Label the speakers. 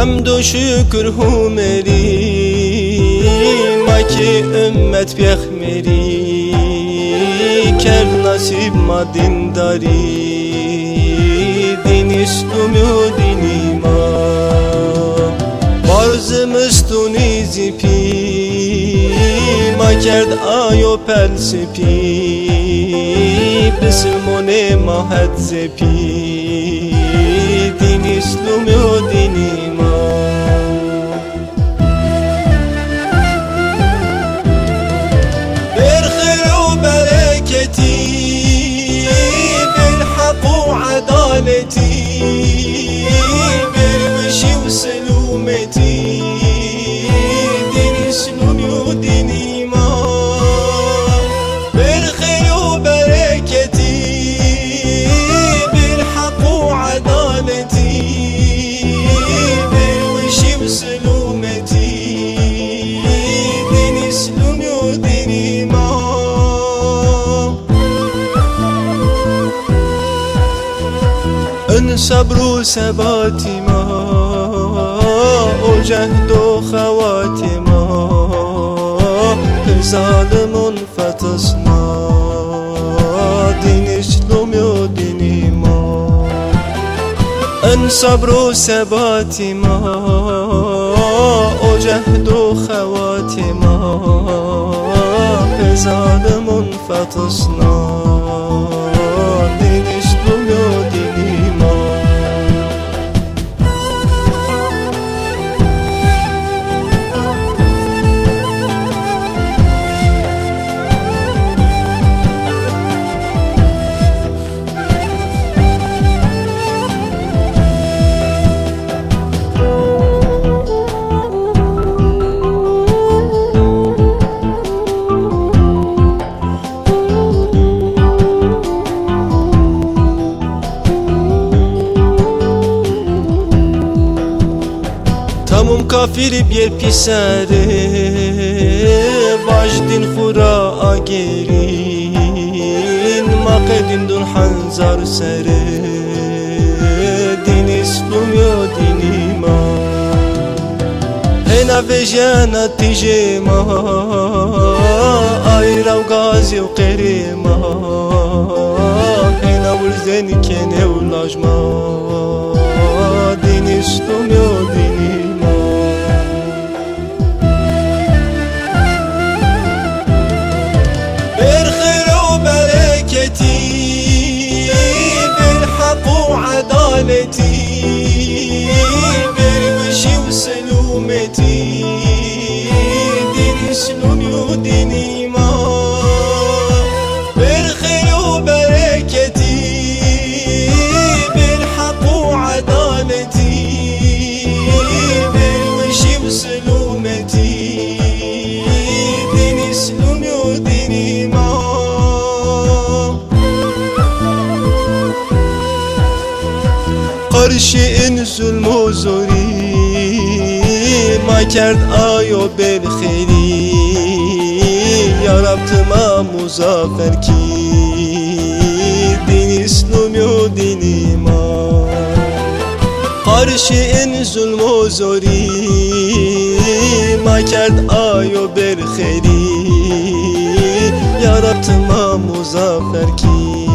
Speaker 1: Hamd و şükür humeri Ma ki ümmet peyğmeri Ker nasib ma dindari Din istumu din iman Barzımız zipi Ma kerd ayo pelsepi Bismone mahet zepi Din istumu din eternity. صبر ثبات ما وجهد وخواتم ظالم فتصنع دين شلوم وديني ما ان صبر ثبات ما وجهد ما ظالم فتصنع Tamam kafir bir pisere Bajdin khura agerin Maqedin dun hanzar sere Din islum yo din iman. Hena vejana tijema. Ayra u gazi u qirima Hena ulzen kene u me ti Berë më shiu se nuk me ti. Karşı en zulm و زوری ما کرد آیا بالخیری یا رب ما مزافر کی دین اسلامی و دین ایمان Karşı en zulm و زوری ما کرد آیا بالخیری یا رب ما مزافر کی